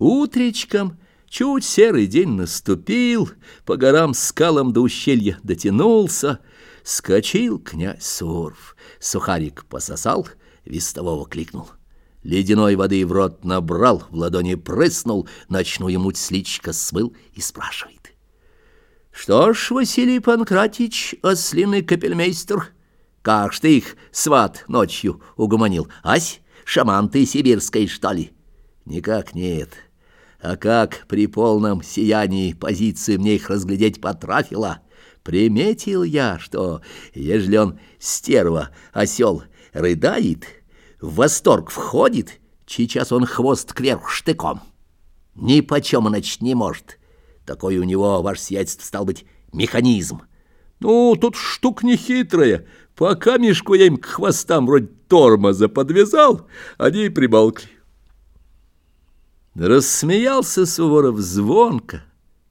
Утречком чуть серый день наступил, По горам, скалам до ущелья дотянулся, Скочил князь Сурф, сухарик пососал, Вестового кликнул. Ледяной воды в рот набрал, в ладони прыснул, Ночную муть с личка смыл и спрашивает. «Что ж, Василий Панкратич, ослиный капельмейстер, как ж ты их, сват, ночью угомонил? Ась, шаман ты сибирской, что ли?» «Никак нет. А как при полном сиянии позиции мне их разглядеть потрафило?» Приметил я, что, ежели он стерва, осел, рыдает, в восторг входит, сейчас он хвост кверху штыком. Ни почем иначе не может. Такой у него, ваше сиятельство, стал быть, механизм. Ну, тут штука нехитрая. Пока мешку я им к хвостам вроде тормоза подвязал, они и прибалкли. Рассмеялся Суворов звонко,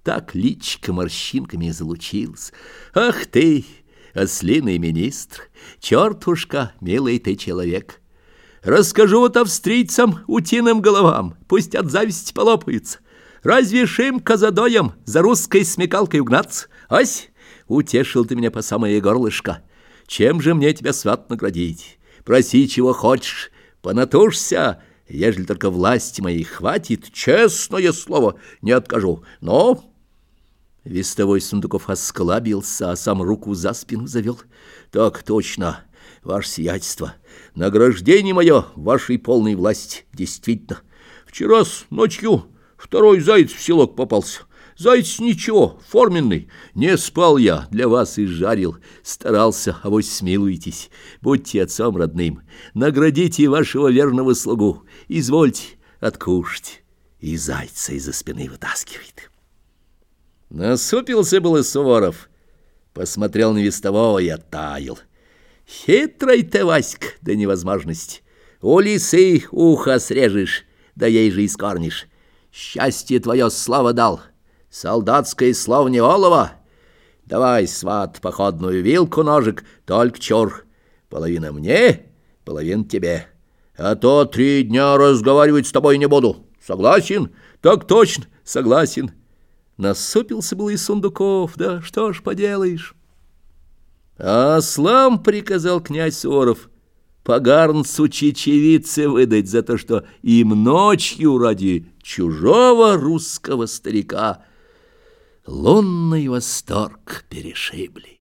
так личико морщинками и. Ах ты, ослиный министр, чертушка, милый ты человек! Расскажу вот австрийцам, утиным головам, пусть от зависти полопаются. Разве шим казадоем за русской смекалкой угнаться? Ась, утешил ты меня по самое горлышко. Чем же мне тебя, сват, наградить? Проси, чего хочешь, понатужься, ежели только власти моей хватит, честное слово, не откажу. Но... Вестовой Сундуков осклабился, а сам руку за спину завел. Так точно, ваше сиятельство, награждение мое вашей полной власти, действительно. Вчера с ночью второй заяц в селок попался. Заяц ничего, форменный. Не спал я, для вас и жарил. Старался, а вы смилуйтесь. Будьте отцом родным. Наградите вашего верного слугу. Извольте откушать. И зайца из-за спины вытаскивает. Насупился был и Суворов. Посмотрел на вестового и оттаял. Хитрый ты, Васька, до невозможности. У лисы ухо срежешь, да ей же искорнишь. Счастье твое слава дал. Солдатское слово не олово. Давай, сват, походную вилку, ножик, только чур. Половина мне, половина тебе. А то три дня разговаривать с тобой не буду. Согласен? Так точно, согласен. Насупился был и Сундуков, да что ж поделаешь. А ослам приказал князь Оров погарнцу чечевицы выдать за то, что им ночью ради чужого русского старика лунный восторг перешибли.